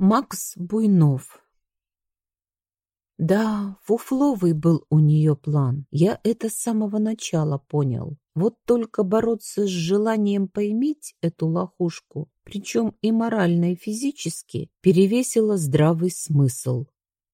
Макс Буйнов Да, фуфловый был у нее план. Я это с самого начала понял. Вот только бороться с желанием поиметь эту лохушку, причем и морально, и физически, перевесило здравый смысл.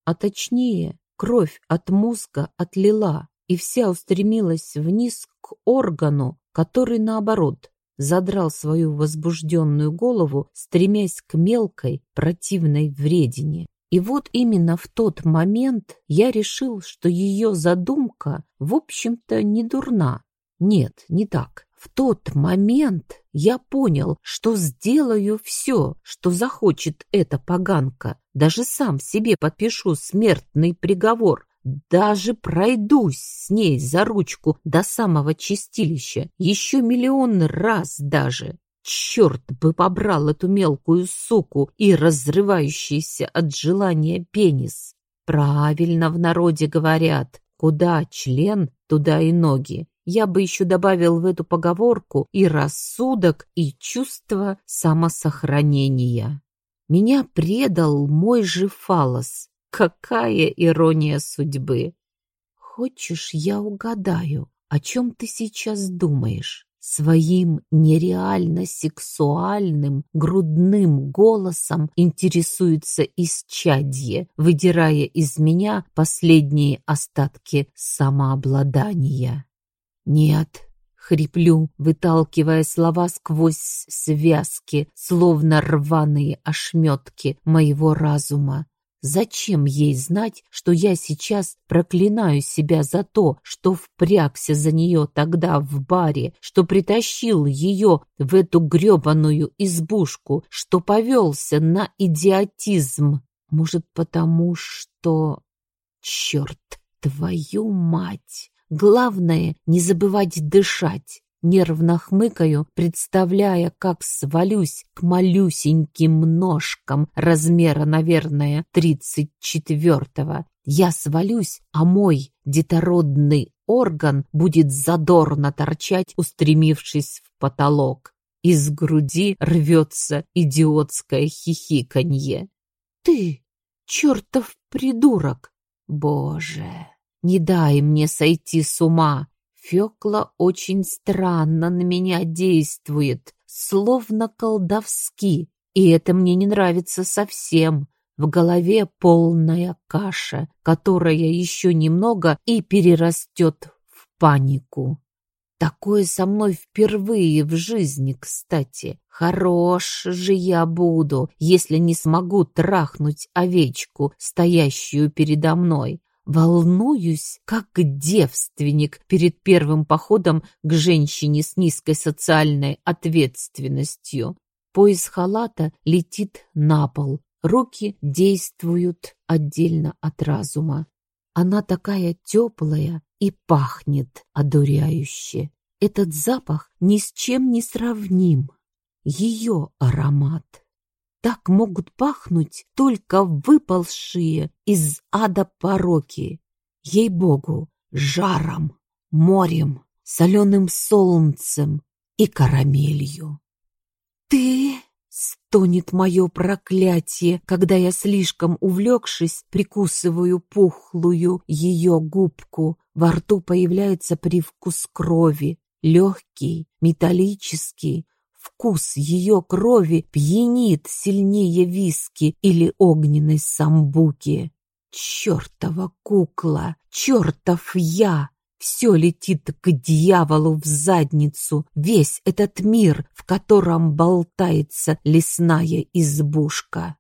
А точнее, кровь от мозга отлила, и вся устремилась вниз к органу, который, наоборот, задрал свою возбужденную голову, стремясь к мелкой, противной вредине. И вот именно в тот момент я решил, что ее задумка, в общем-то, не дурна. Нет, не так. В тот момент я понял, что сделаю все, что захочет эта поганка. Даже сам себе подпишу смертный приговор. Даже пройдусь с ней за ручку до самого чистилища. Еще миллион раз даже. Черт бы побрал эту мелкую суку и разрывающийся от желания пенис. Правильно в народе говорят, куда член, туда и ноги я бы еще добавил в эту поговорку и рассудок, и чувство самосохранения. Меня предал мой же фалос. Какая ирония судьбы! Хочешь, я угадаю, о чем ты сейчас думаешь? Своим нереально сексуальным грудным голосом интересуется исчадье, выдирая из меня последние остатки самообладания. «Нет», — хриплю, выталкивая слова сквозь связки, словно рваные ошметки моего разума. Зачем ей знать, что я сейчас проклинаю себя за то, что впрягся за нее тогда в баре, что притащил ее в эту гребаную избушку, что повелся на идиотизм? Может, потому что... Черт, твою мать! Главное, не забывать дышать. Нервно хмыкаю, представляя, как свалюсь к малюсеньким ножкам размера, наверное, тридцать четвертого. Я свалюсь, а мой детородный орган будет задорно торчать, устремившись в потолок. Из груди рвется идиотское хихиканье. «Ты, чертов придурок! Боже!» Не дай мне сойти с ума. Фёкла очень странно на меня действует, словно колдовски, и это мне не нравится совсем. В голове полная каша, которая еще немного и перерастет в панику. Такое со мной впервые в жизни, кстати. Хорош же я буду, если не смогу трахнуть овечку, стоящую передо мной. Волнуюсь, как девственник перед первым походом к женщине с низкой социальной ответственностью. Пояс халата летит на пол, руки действуют отдельно от разума. Она такая теплая и пахнет одуряюще. Этот запах ни с чем не сравним. Ее аромат. Так могут пахнуть только выползшие из ада пороки. Ей-богу, жаром, морем, соленым солнцем и карамелью. «Ты...» — стонет мое проклятие, когда я, слишком увлекшись, прикусываю пухлую ее губку. Во рту появляется привкус крови, легкий, металлический, Вкус ее крови пьянит сильнее виски или огненной самбуки. Чертова кукла, чертов я! Все летит к дьяволу в задницу, весь этот мир, в котором болтается лесная избушка.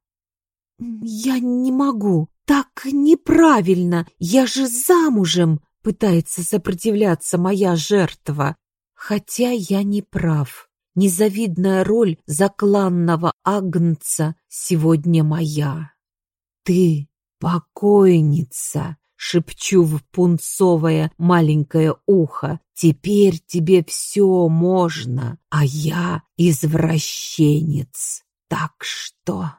«Я не могу, так неправильно, я же замужем!» Пытается сопротивляться моя жертва, хотя я не прав. Незавидная роль закланного агнца сегодня моя. Ты покойница, шепчу в пунцовое маленькое ухо. Теперь тебе все можно, а я извращенец. Так что...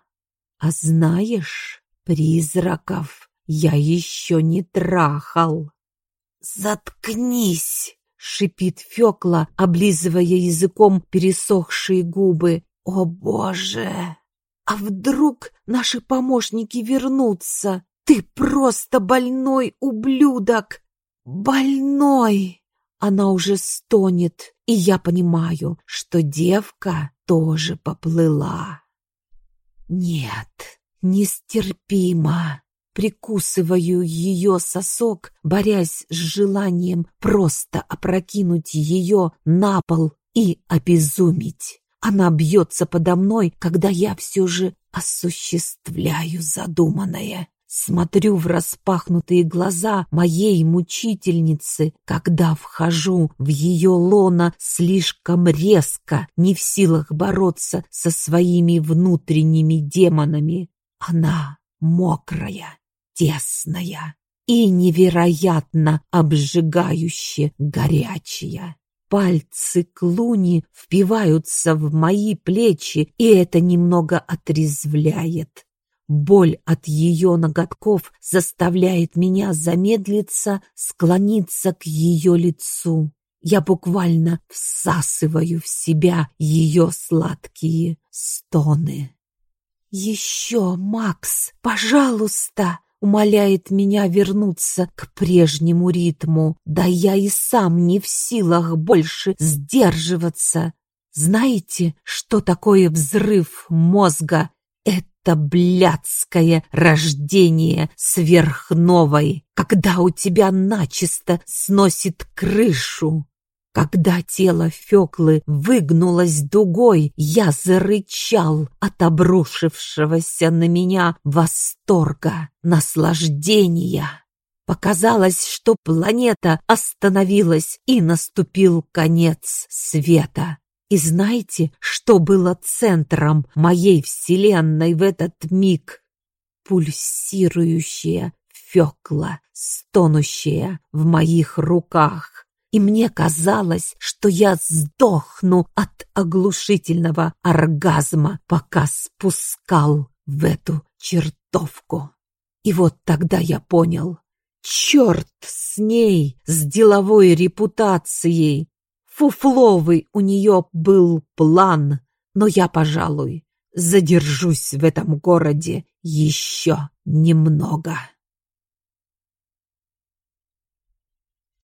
А знаешь, призраков я еще не трахал. Заткнись! Шипит Фёкла, облизывая языком пересохшие губы. «О, Боже! А вдруг наши помощники вернутся? Ты просто больной ублюдок! Больной!» Она уже стонет, и я понимаю, что девка тоже поплыла. Нет, нестерпимо. Прикусываю ее сосок, борясь с желанием просто опрокинуть ее на пол и обезумить. Она бьется подо мной, когда я все же осуществляю задуманное. Смотрю в распахнутые глаза моей мучительницы, когда вхожу в ее лоно слишком резко, не в силах бороться со своими внутренними демонами. Она мокрая, тесная и невероятно обжигающе горячая. Пальцы Клуни впиваются в мои плечи, и это немного отрезвляет. Боль от ее ноготков заставляет меня замедлиться, склониться к ее лицу. Я буквально всасываю в себя ее сладкие стоны. «Еще, Макс, пожалуйста!» Умоляет меня вернуться к прежнему ритму. Да я и сам не в силах больше сдерживаться. Знаете, что такое взрыв мозга? это блядское рождение сверхновой, когда у тебя начисто сносит крышу. Когда тело Феклы выгнулось дугой, я зарычал от обрушившегося на меня восторга, наслаждения. Показалось, что планета остановилась и наступил конец света. И знаете, что было центром моей вселенной в этот миг? Пульсирующая фекла, стонущая в моих руках. И мне казалось, что я сдохну от оглушительного оргазма, пока спускал в эту чертовку. И вот тогда я понял, черт с ней, с деловой репутацией, Фуфловый у нее был план, но я, пожалуй, задержусь в этом городе еще немного.